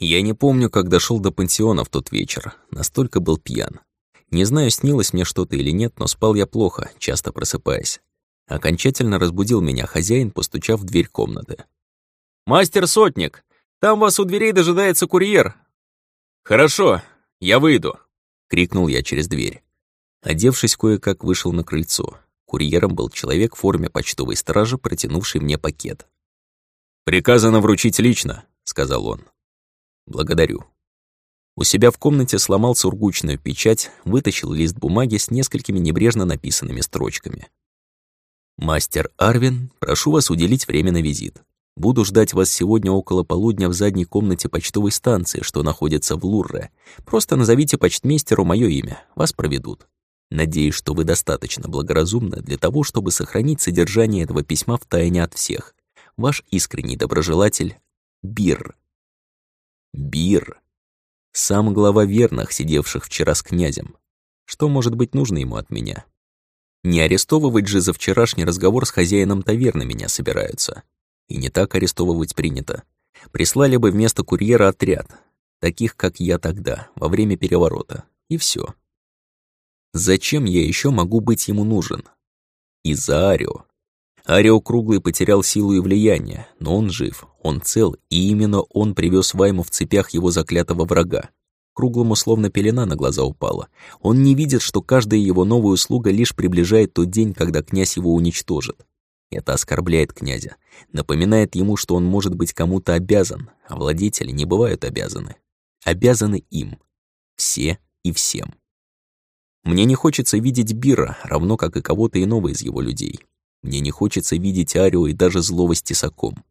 Я не помню, как дошел до пансиона в тот вечер, настолько был пьян. Не знаю, снилось мне что-то или нет, но спал я плохо, часто просыпаясь. Окончательно разбудил меня хозяин, постучав в дверь комнаты. «Мастер Сотник, там вас у дверей дожидается курьер». «Хорошо, я выйду», — крикнул я через дверь. Одевшись кое-как, вышел на крыльцо. Курьером был человек в форме почтовой стражи, протянувший мне пакет. «Приказано вручить лично», — сказал он. «Благодарю». У себя в комнате сломал сургучную печать, вытащил лист бумаги с несколькими небрежно написанными строчками. «Мастер Арвин, прошу вас уделить время на визит. Буду ждать вас сегодня около полудня в задней комнате почтовой станции, что находится в Лурре. Просто назовите почтмейстеру мое имя, вас проведут. Надеюсь, что вы достаточно благоразумны для того, чтобы сохранить содержание этого письма в тайне от всех. Ваш искренний доброжелатель Бир. Бир. Сам глава верных, сидевших вчера с князем. Что может быть нужно ему от меня? Не арестовывать же за вчерашний разговор с хозяином таверны меня собираются. И не так арестовывать принято. Прислали бы вместо курьера отряд, таких, как я тогда, во время переворота. И все. Зачем я еще могу быть ему нужен? Из-за Арио. Круглый потерял силу и влияние, но он жив, он цел, и именно он привез Вайму в цепях его заклятого врага. Круглому словно пелена на глаза упала. Он не видит, что каждая его новая услуга лишь приближает тот день, когда князь его уничтожит. Это оскорбляет князя, напоминает ему, что он может быть кому-то обязан, а владетели не бывают обязаны. Обязаны им. Все и всем. Мне не хочется видеть Бира, равно как и кого-то иного из его людей. Мне не хочется видеть Арио и даже злого с тесаком.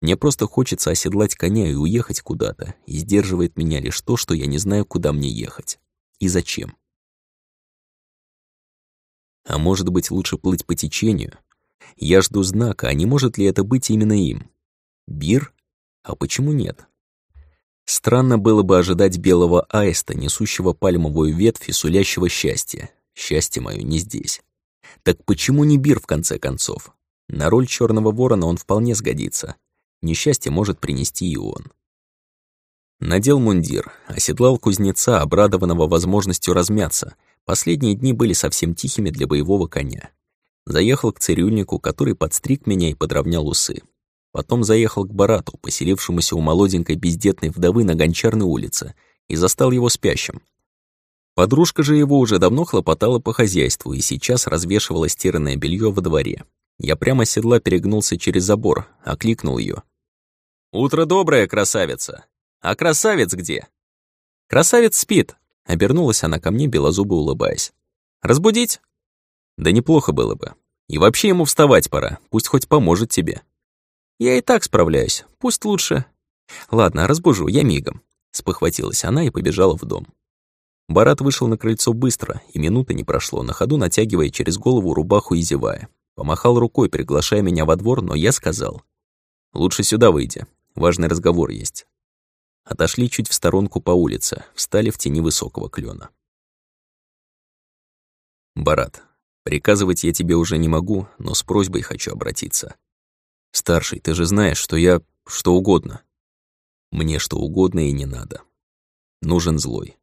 Мне просто хочется оседлать коня и уехать куда-то, и сдерживает меня лишь то, что я не знаю, куда мне ехать. И зачем. А может быть, лучше плыть по течению? Я жду знака, а не может ли это быть именно им? Бир? А почему нет? Странно было бы ожидать белого аиста, несущего пальмовую ветвь и сулящего счастье. Счастье мое не здесь. Так почему не Бир, в конце концов? На роль черного ворона он вполне сгодится. Несчастье может принести и он. Надел мундир, оседлал кузнеца, обрадованного возможностью размяться. Последние дни были совсем тихими для боевого коня. Заехал к цирюльнику, который подстриг меня и подровнял усы. Потом заехал к Барату, поселившемуся у молоденькой бездетной вдовы на Гончарной улице, и застал его спящим. Подружка же его уже давно хлопотала по хозяйству и сейчас развешивала стиранное белье во дворе. Я прямо с седла перегнулся через забор, окликнул ее. «Утро доброе, красавица! А красавец где?» «Красавец спит!» — обернулась она ко мне, белозубо улыбаясь. «Разбудить?» «Да неплохо было бы. И вообще ему вставать пора, пусть хоть поможет тебе». «Я и так справляюсь, пусть лучше...» «Ладно, разбужу, я мигом», — спохватилась она и побежала в дом. Барат вышел на крыльцо быстро, и минуты не прошло, на ходу натягивая через голову рубаху и зевая. Помахал рукой, приглашая меня во двор, но я сказал. «Лучше сюда выйди, важный разговор есть». Отошли чуть в сторонку по улице, встали в тени высокого клена. «Барат, приказывать я тебе уже не могу, но с просьбой хочу обратиться. Старший, ты же знаешь, что я что угодно. Мне что угодно и не надо. Нужен злой.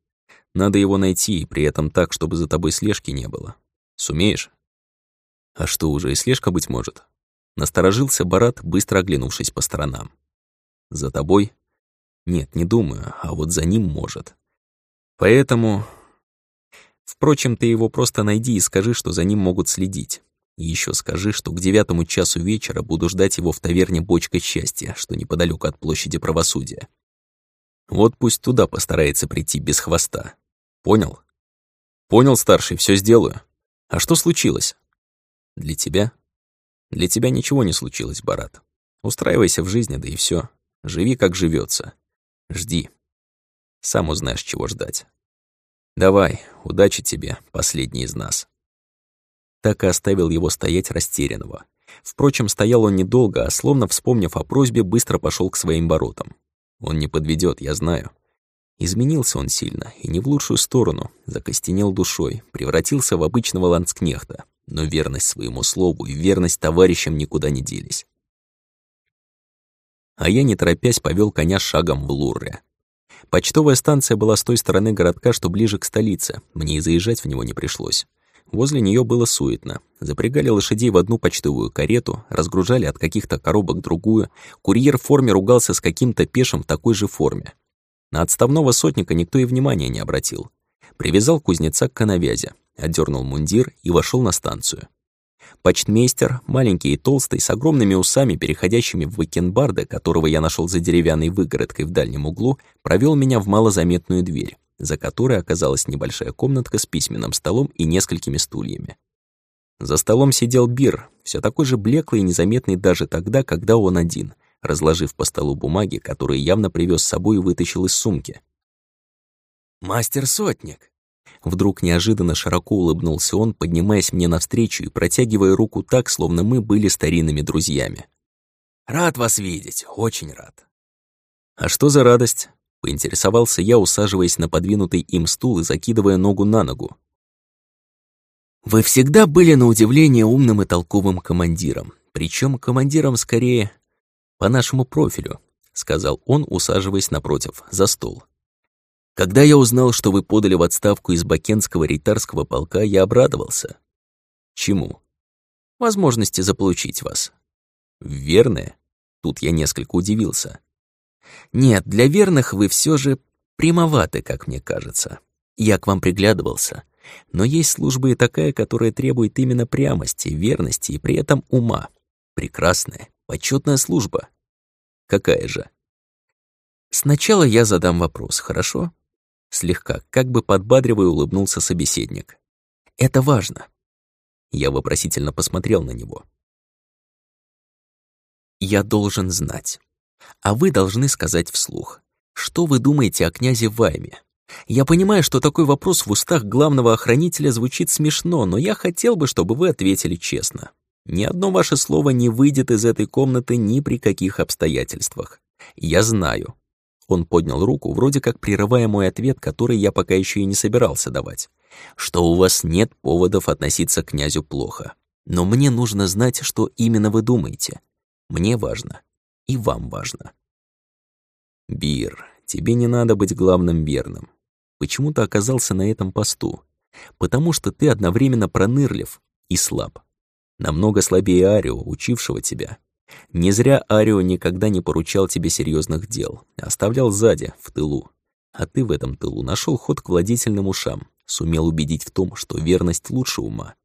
Надо его найти, и при этом так, чтобы за тобой слежки не было. Сумеешь? А что, уже и слежка быть может? Насторожился Барат, быстро оглянувшись по сторонам. За тобой? Нет, не думаю, а вот за ним может. Поэтому... Впрочем, ты его просто найди и скажи, что за ним могут следить. И еще скажи, что к девятому часу вечера буду ждать его в таверне «Бочка счастья», что неподалеку от площади правосудия. Вот пусть туда постарается прийти без хвоста. Понял? Понял, старший, все сделаю. А что случилось? Для тебя? Для тебя ничего не случилось, Барат. Устраивайся в жизни, да и все. Живи, как живется. Жди. Сам узнаешь, чего ждать. Давай, удачи тебе, последний из нас. Так и оставил его стоять растерянного. Впрочем, стоял он недолго, а словно вспомнив о просьбе, быстро пошел к своим воротам. Он не подведет, я знаю. Изменился он сильно, и не в лучшую сторону, закостенел душой, превратился в обычного ланскнехта, но верность своему слову и верность товарищам никуда не делись. А я, не торопясь, повел коня шагом в Лурре. Почтовая станция была с той стороны городка, что ближе к столице. Мне и заезжать в него не пришлось. Возле нее было суетно. Запрягали лошадей в одну почтовую карету, разгружали от каких-то коробок другую. Курьер в форме ругался с каким-то пешим в такой же форме. На отставного сотника никто и внимания не обратил. Привязал кузнеца к коновязи, отдернул мундир и вошел на станцию. Почтмейстер, маленький и толстый, с огромными усами, переходящими в бакенбарды, которого я нашел за деревянной выгородкой в дальнем углу, провел меня в малозаметную дверь, за которой оказалась небольшая комнатка с письменным столом и несколькими стульями. За столом сидел Бир, все такой же блеклый и незаметный даже тогда, когда он один, разложив по столу бумаги, которые явно привез с собой и вытащил из сумки. «Мастер-сотник!» Вдруг неожиданно широко улыбнулся он, поднимаясь мне навстречу и протягивая руку так, словно мы были старинными друзьями. «Рад вас видеть, очень рад». «А что за радость?» — поинтересовался я, усаживаясь на подвинутый им стул и закидывая ногу на ногу. «Вы всегда были на удивление умным и толковым командиром, причем командиром скорее по нашему профилю», — сказал он, усаживаясь напротив, за стол. Когда я узнал, что вы подали в отставку из Бакенского рейтарского полка, я обрадовался. Чему? Возможности заполучить вас. Верное? Тут я несколько удивился. Нет, для верных вы все же прямоваты, как мне кажется. Я к вам приглядывался. Но есть служба и такая, которая требует именно прямости, верности и при этом ума. Прекрасная, почетная служба. Какая же? Сначала я задам вопрос, хорошо? Слегка, как бы подбадривая, улыбнулся собеседник. «Это важно». Я вопросительно посмотрел на него. «Я должен знать. А вы должны сказать вслух. Что вы думаете о князе Вайме? Я понимаю, что такой вопрос в устах главного охранителя звучит смешно, но я хотел бы, чтобы вы ответили честно. Ни одно ваше слово не выйдет из этой комнаты ни при каких обстоятельствах. Я знаю, он поднял руку, вроде как прерывая мой ответ, который я пока еще и не собирался давать. Что у вас нет поводов относиться к князю плохо. Но мне нужно знать, что именно вы думаете. Мне важно. И вам важно. Бир, тебе не надо быть главным верным. Почему ты оказался на этом посту? Потому что ты одновременно пронырлив и слаб. Намного слабее Арио, учившего тебя, не зря Арио никогда не поручал тебе серьезных дел, оставлял сзади, в тылу. А ты в этом тылу нашел ход к владетельным ушам, сумел убедить в том, что верность лучше ума.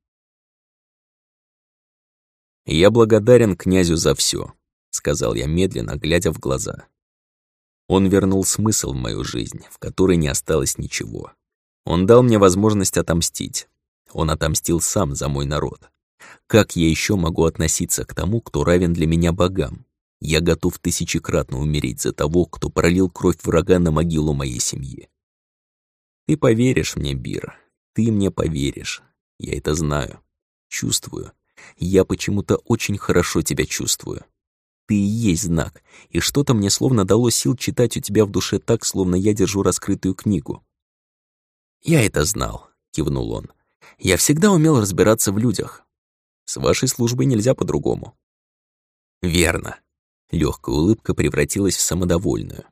«Я благодарен князю за все, сказал я медленно, глядя в глаза. Он вернул смысл в мою жизнь, в которой не осталось ничего. Он дал мне возможность отомстить. Он отомстил сам за мой народ. Как я еще могу относиться к тому, кто равен для меня богам? Я готов тысячекратно умереть за того, кто пролил кровь врага на могилу моей семьи. Ты поверишь мне, Бир, ты мне поверишь. Я это знаю, чувствую. Я почему-то очень хорошо тебя чувствую. Ты и есть знак, и что-то мне словно дало сил читать у тебя в душе так, словно я держу раскрытую книгу. «Я это знал», — кивнул он. «Я всегда умел разбираться в людях. С вашей службой нельзя по-другому». «Верно». Легкая улыбка превратилась в самодовольную.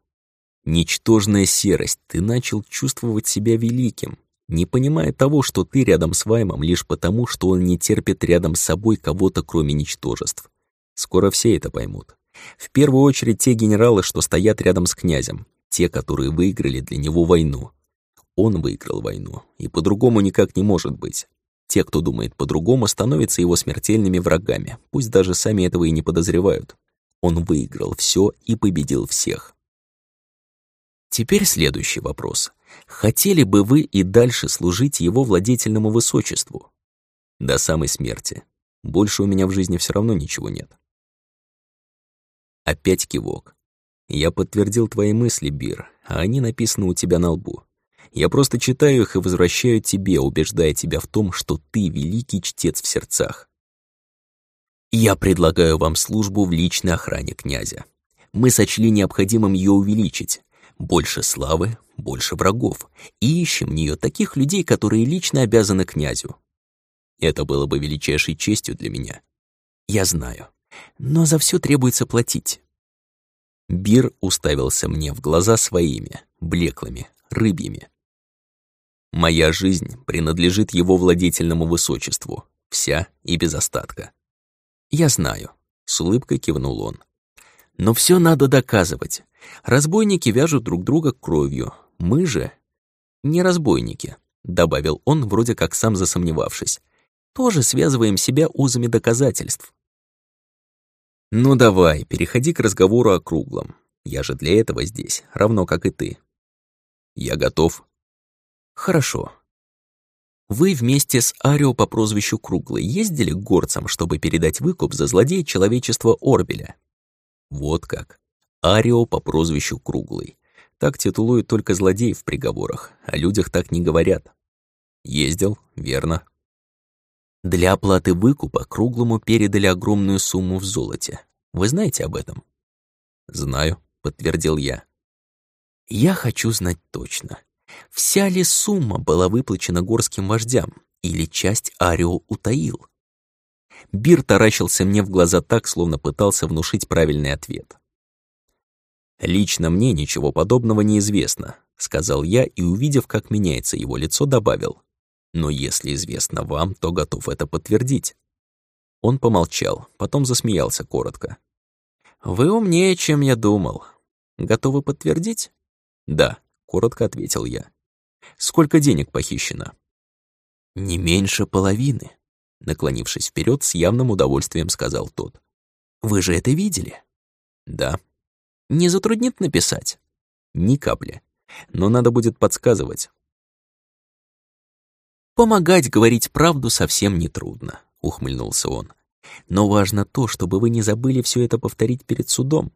«Ничтожная серость, ты начал чувствовать себя великим, не понимая того, что ты рядом с Ваймом лишь потому, что он не терпит рядом с собой кого-то, кроме ничтожеств. Скоро все это поймут. В первую очередь те генералы, что стоят рядом с князем, те, которые выиграли для него войну. Он выиграл войну, и по-другому никак не может быть. Те, кто думает по-другому, становятся его смертельными врагами, пусть даже сами этого и не подозревают. Он выиграл все и победил всех. Теперь следующий вопрос. Хотели бы вы и дальше служить его владетельному высочеству? До самой смерти. Больше у меня в жизни все равно ничего нет. Опять кивок. Я подтвердил твои мысли, Бир, а они написаны у тебя на лбу. Я просто читаю их и возвращаю тебе, убеждая тебя в том, что ты великий чтец в сердцах. Я предлагаю вам службу в личной охране князя. Мы сочли необходимым ее увеличить. Больше славы, больше врагов. И ищем в нее таких людей, которые лично обязаны князю. Это было бы величайшей честью для меня. Я знаю. Но за все требуется платить. Бир уставился мне в глаза своими, блеклыми, рыбьими. Моя жизнь принадлежит его владетельному высочеству, вся и без остатка. Я знаю, с улыбкой кивнул он. Но все надо доказывать. Разбойники вяжут друг друга кровью. Мы же не разбойники, добавил он, вроде как сам засомневавшись. Тоже связываем себя узами доказательств. Ну давай, переходи к разговору о круглом. Я же для этого здесь, равно как и ты. Я готов. Хорошо. Вы вместе с Арио по прозвищу Круглый ездили к горцам, чтобы передать выкуп за злодея человечества Орбеля? Вот как. Арио по прозвищу Круглый. Так титулуют только злодеев в приговорах, о людях так не говорят. Ездил, верно. Для оплаты выкупа Круглому передали огромную сумму в золоте. Вы знаете об этом? Знаю, подтвердил я. Я хочу знать точно. Вся ли сумма была выплачена горским вождям, или часть Арио утаил? Бир таращился мне в глаза так, словно пытался внушить правильный ответ. «Лично мне ничего подобного не известно», — сказал я и, увидев, как меняется его лицо, добавил. «Но если известно вам, то готов это подтвердить». Он помолчал, потом засмеялся коротко. «Вы умнее, чем я думал. Готовы подтвердить?» «Да», — коротко ответил я. «Сколько денег похищено?» «Не меньше половины», — наклонившись вперед, с явным удовольствием сказал тот. «Вы же это видели?» «Да», не затруднит написать? Ни капли. Но надо будет подсказывать. «Помогать говорить правду совсем нетрудно», — ухмыльнулся он. «Но важно то, чтобы вы не забыли все это повторить перед судом».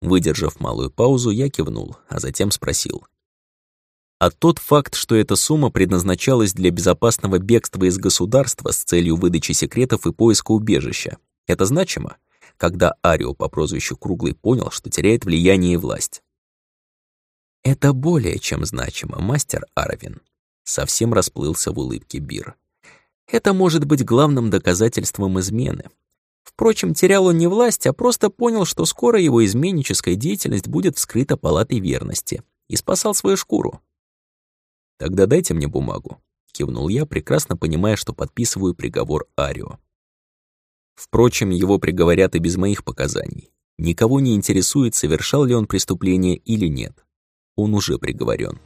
Выдержав малую паузу, я кивнул, а затем спросил. А тот факт, что эта сумма предназначалась для безопасного бегства из государства с целью выдачи секретов и поиска убежища, это значимо? когда Арио по прозвищу Круглый понял, что теряет влияние и власть. «Это более чем значимо, мастер Аравин», — совсем расплылся в улыбке Бир. «Это может быть главным доказательством измены. Впрочем, терял он не власть, а просто понял, что скоро его изменническая деятельность будет вскрыта палатой верности, и спасал свою шкуру». «Тогда дайте мне бумагу», — кивнул я, прекрасно понимая, что подписываю приговор Арио. Впрочем, его приговорят и без моих показаний. Никого не интересует, совершал ли он преступление или нет. Он уже приговорен.